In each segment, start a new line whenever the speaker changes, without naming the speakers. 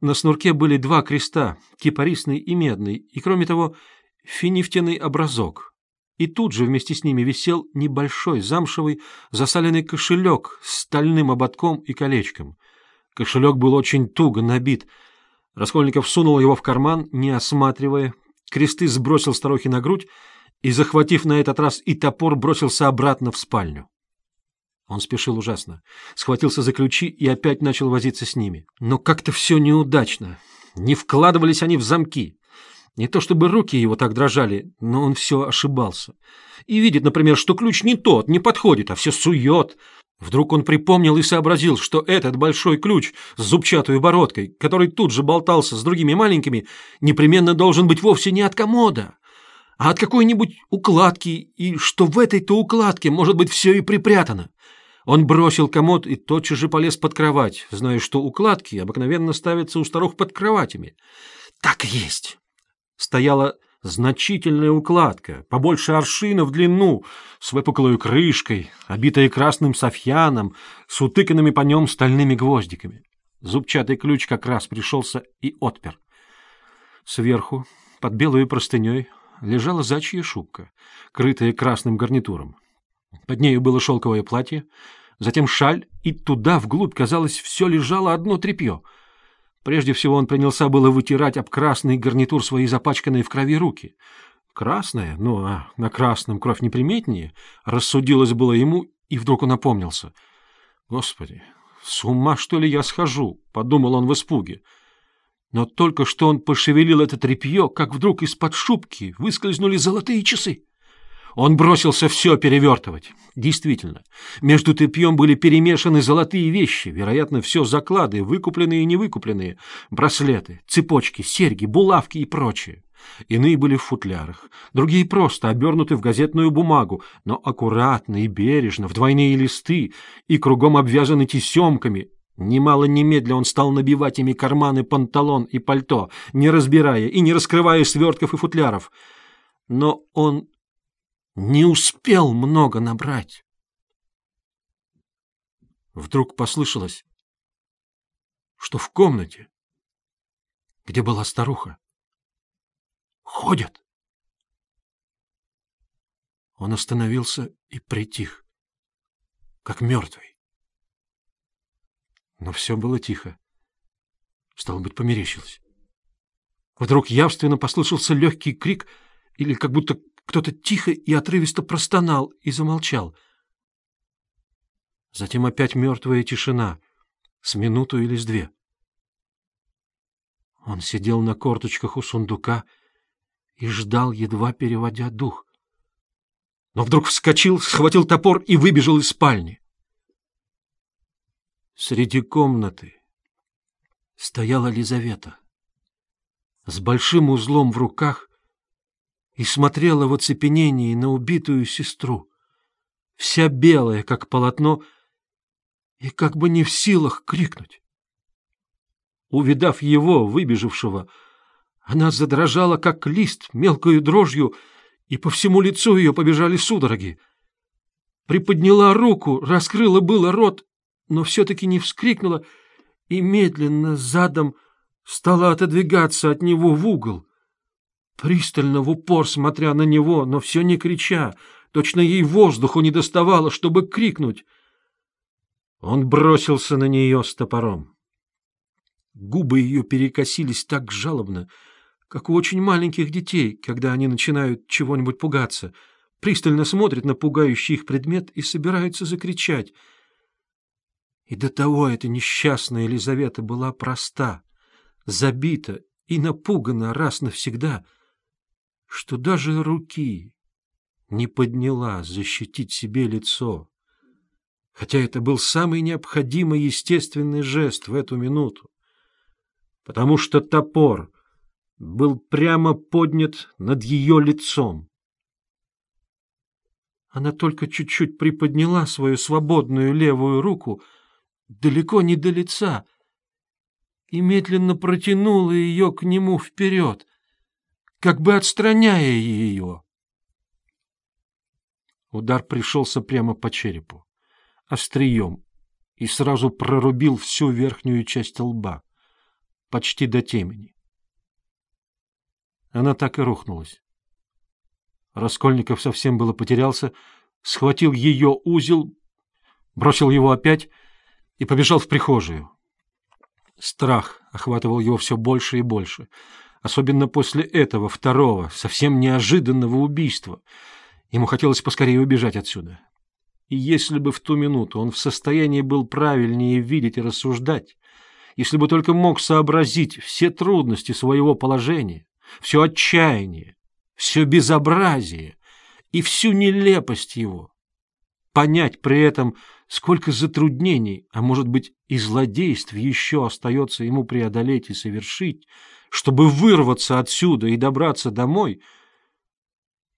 На снурке были два креста, кипарисный и медный, и, кроме того, финифтяный образок. И тут же вместе с ними висел небольшой замшевый засаленный кошелек с стальным ободком и колечком. Кошелек был очень туго набит. Раскольников сунул его в карман, не осматривая, кресты сбросил старухи на грудь и, захватив на этот раз и топор, бросился обратно в спальню. Он спешил ужасно, схватился за ключи и опять начал возиться с ними. Но как-то все неудачно. Не вкладывались они в замки. Не то чтобы руки его так дрожали, но он все ошибался. И видит, например, что ключ не тот, не подходит, а все сует. Вдруг он припомнил и сообразил, что этот большой ключ с зубчатой бородкой, который тут же болтался с другими маленькими, непременно должен быть вовсе не от комода, а от какой-нибудь укладки, и что в этой-то укладке может быть все и припрятано. Он бросил комод и тотчас же полез под кровать, зная, что укладки обыкновенно ставятся у старух под кроватями. Так и есть. Стояла значительная укладка, побольше аршина в длину, с выпуклой крышкой, обитая красным софьяном, с утыканными по нем стальными гвоздиками. Зубчатый ключ как раз пришелся и отпер. Сверху, под белой простыней, лежала зачья шубка, крытая красным гарнитуром. Под нею было шелковое платье, затем шаль, и туда, вглубь, казалось, все лежало одно тряпье. Прежде всего он принялся было вытирать об красный гарнитур свои запачканные в крови руки. Красная, ну а на красном кровь неприметнее, рассудилось было ему, и вдруг он опомнился. «Господи, с ума, что ли, я схожу?» — подумал он в испуге. Но только что он пошевелил это тряпье, как вдруг из-под шубки выскользнули золотые часы. Он бросился все перевертывать. Действительно, между тряпьем были перемешаны золотые вещи, вероятно, все заклады, выкупленные и невыкупленные, браслеты, цепочки, серьги, булавки и прочее. Иные были в футлярах, другие просто обернуты в газетную бумагу, но аккуратно и бережно, в двойные листы и кругом обвязаны тесемками. Немало немедля он стал набивать ими карманы панталон и пальто, не разбирая и не раскрывая свертков и футляров. Но он не успел много набрать. Вдруг послышалось, что в комнате, где была старуха, ходят. Он остановился и притих, как мертвый. Но все было тихо. Стало быть, померещилось. Вдруг явственно послышался легкий крик, или как будто кто-то тихо и отрывисто простонал и замолчал. Затем опять мертвая тишина, с минуту или с две. Он сидел на корточках у сундука и ждал, едва переводя дух. Но вдруг вскочил, схватил топор и выбежал из спальни. Среди комнаты стояла Лизавета с большим узлом в руках и смотрела в оцепенении на убитую сестру, вся белая, как полотно, и как бы не в силах крикнуть. Увидав его, выбежавшего, она задрожала, как лист, мелкою дрожью, и по всему лицу ее побежали судороги. Приподняла руку, раскрыла было рот, но все-таки не вскрикнула и медленно задом стала отодвигаться от него в угол пристально в упор смотря на него, но все не крича, точно ей воздуху не доставало, чтобы крикнуть. Он бросился на нее с топором. Губы ее перекосились так жалобно, как у очень маленьких детей, когда они начинают чего-нибудь пугаться, пристально смотрят на пугающий их предмет и собираются закричать. И до того эта несчастная Елизавета была проста, забита и напугана раз навсегда — что даже руки не подняла защитить себе лицо, хотя это был самый необходимый естественный жест в эту минуту, потому что топор был прямо поднят над ее лицом. Она только чуть-чуть приподняла свою свободную левую руку, далеко не до лица, и медленно протянула ее к нему вперед, как бы отстраняя ее. Удар пришелся прямо по черепу, острием, и сразу прорубил всю верхнюю часть лба. почти до темени. Она так и рухнулась. Раскольников совсем было потерялся, схватил ее узел, бросил его опять и побежал в прихожую. Страх охватывал его все больше и больше, особенно после этого второго, совсем неожиданного убийства. Ему хотелось поскорее убежать отсюда. И если бы в ту минуту он в состоянии был правильнее видеть и рассуждать, если бы только мог сообразить все трудности своего положения, все отчаяние, все безобразие и всю нелепость его, понять при этом, сколько затруднений, а может быть и злодейств еще остается ему преодолеть и совершить, чтобы вырваться отсюда и добраться домой,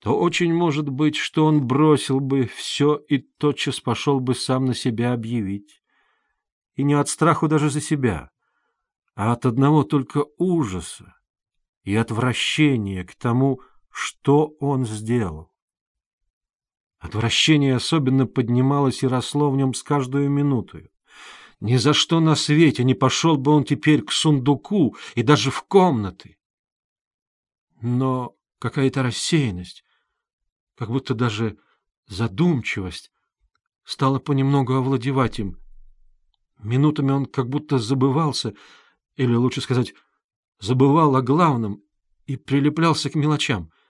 то очень может быть, что он бросил бы все и тотчас пошел бы сам на себя объявить. И не от страху даже за себя, а от одного только ужаса и отвращения к тому, что он сделал. Отвращение особенно поднималось и росло в нем с каждую минуту. Ни за что на свете не пошел бы он теперь к сундуку и даже в комнаты. Но какая-то рассеянность, как будто даже задумчивость, стала понемногу овладевать им. Минутами он как будто забывался, или, лучше сказать, забывал о главном и прилеплялся к мелочам —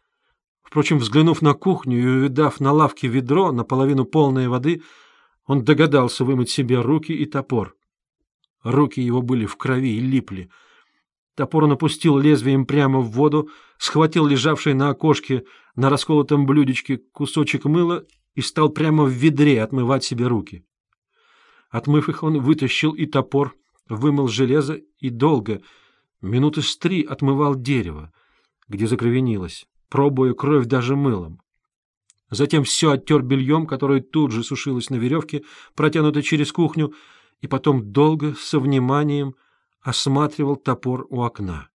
Впрочем, взглянув на кухню и увидав на лавке ведро, наполовину полное воды, он догадался вымыть себе руки и топор. Руки его были в крови и липли. Топор он опустил лезвием прямо в воду, схватил лежавший на окошке на расколотом блюдечке кусочек мыла и стал прямо в ведре отмывать себе руки. Отмыв их, он вытащил и топор, вымыл железо и долго, минуты с три отмывал дерево, где закровенилось пробуя кровь даже мылом. Затем все оттер бельем, которое тут же сушилось на веревке, протянутой через кухню, и потом долго, со вниманием, осматривал топор у окна.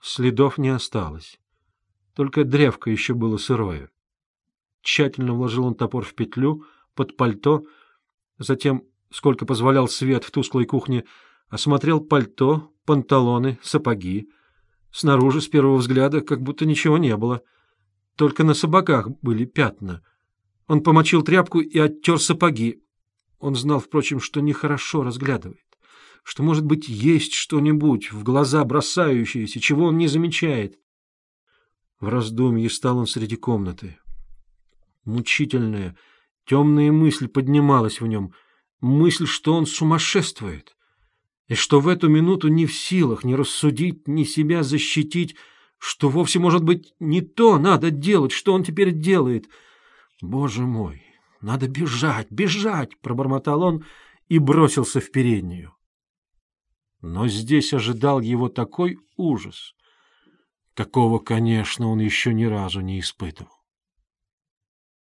Следов не осталось. Только древко еще было сырое. Тщательно вложил он топор в петлю, под пальто, затем, сколько позволял свет в тусклой кухне, осмотрел пальто, панталоны, сапоги, Снаружи, с первого взгляда, как будто ничего не было. Только на собаках были пятна. Он помочил тряпку и оттер сапоги. Он знал, впрочем, что нехорошо разглядывает, что, может быть, есть что-нибудь в глаза бросающееся, чего он не замечает. В раздумье стал он среди комнаты. Мучительная, темная мысль поднималась в нем, мысль, что он сумасшествует и что в эту минуту не в силах ни рассудить, ни себя защитить, что вовсе, может быть, не то надо делать, что он теперь делает. «Боже мой, надо бежать, бежать!» — пробормотал он и бросился в переднюю. Но здесь ожидал его такой ужас, какого, конечно, он еще ни разу не испытывал.